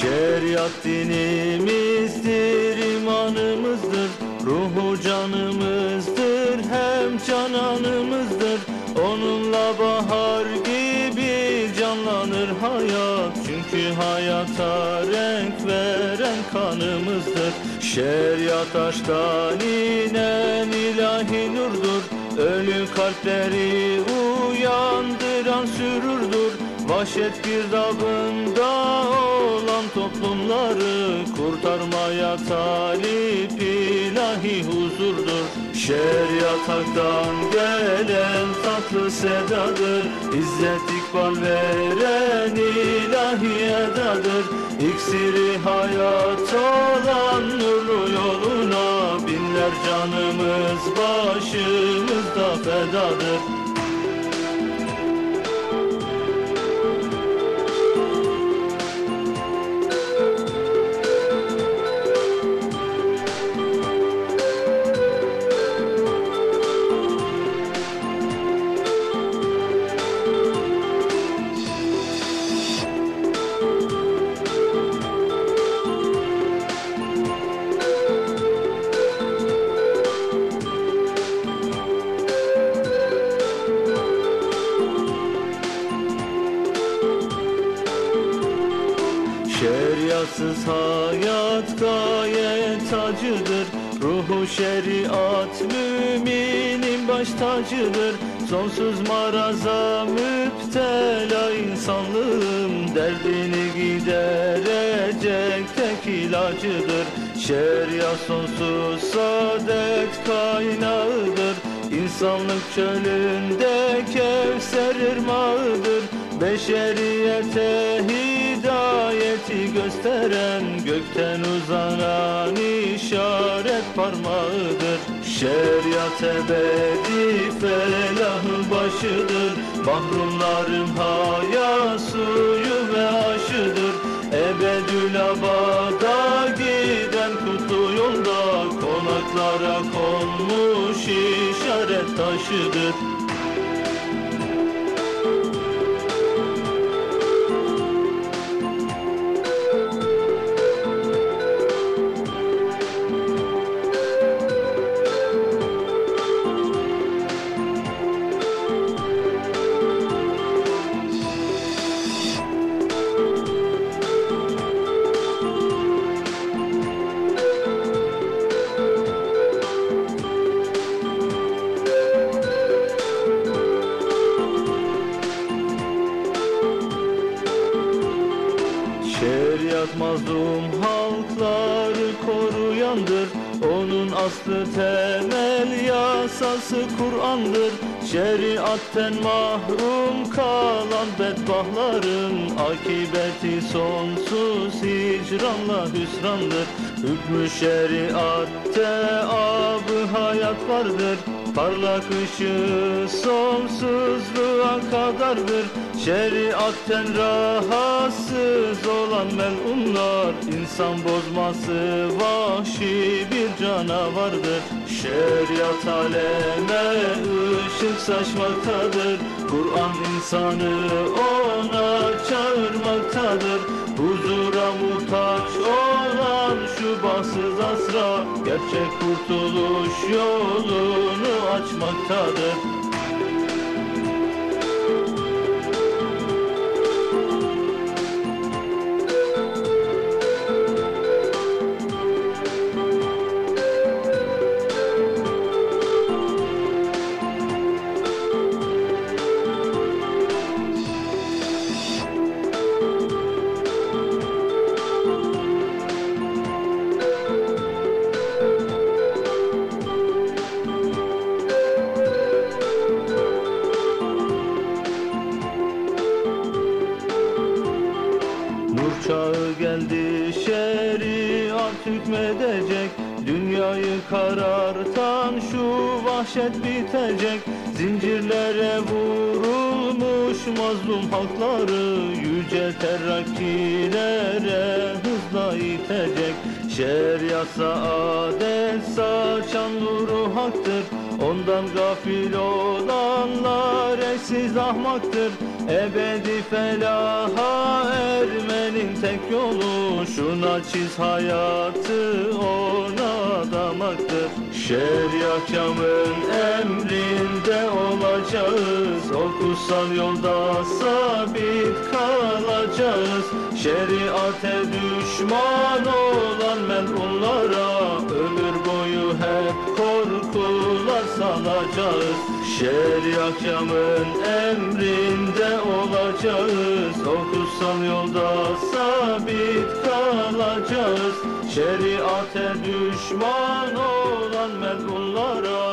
Şeriat dinimizdir, imanımızdır Ruhu canımızdır, hem cananımızdır. Onunla bahar gibi canlanır hayat Çünkü hayata renk veren kanımızdır. Şeriat aşktan inen ilahi nurdur Ölü kalpleri uyandıran sürürdür Vahşet girdabında olan toplumları Kurtarmaya talip ilahi huzurdur. Şeriat haktan gelen tatlı sedadır. İzzet ikbal veren ilahi edadır. İksiri hayat olan nurlu yoluna Binler canımız başımızda fedadır Şeriatsız hayat gayet acıdır. Ruhu şeriat müminin baş tacıdır. Sonsuz maraza müptela insanlığım Derdini giderecek tek ilacıdır. Şeriat sonsuz saadet kaynağıdır. İnsanlık çölünde Kevser ırmağıdır. Beşeriyete gösteren Gökten uzanan işaret parmağıdır. Şeriat ebedi felahı başıdır. Mahrumların haya suyu ve aşıdır. Ebedül abada giden kutlu yolda Konaklara konmuş işaret taşıdır Şeriat mazlum halkları koruyandır. Onun aslı temel yasası Kur'an'dır. Şeriatten mahrum kalan bedbahların Akibeti sonsuz hicranla hüsrandır. Hükmü şeriatte abı hayat vardır Parlak ışığı sonsuzluğa kadardır. Şeriatten rahatsız olan melunlar insan bozması vahşi bir canavardır. Şeriat aleme ışık saçmaktadır. Kur'an insanı ona çağırmaktadır. Huzura Gerçek kurtuluş yolunu açmaktadır şeriat hükmedecek Dünyayı karartan şu vahşet bitecek. Zincirlere vurulmuş mazlum halkları Yüce terrakkilere hızla itecek. Şeriat saadet saçan nuru haktır Ondan gafil olanlar şerefsiz ahmaktır. Ebedi felaha ermenin tek yolu Şuna çiz hayatı ona adamaktır Şeriatçamın emrinde olacağız. O kutsal yolda sabit kalacağız. Şeriate düşman olan melunlara salacağız. Şeriatçamın emrinde olacağız. O kutsal yolda sabit kalacağız. Şeriate düşman olan melunlara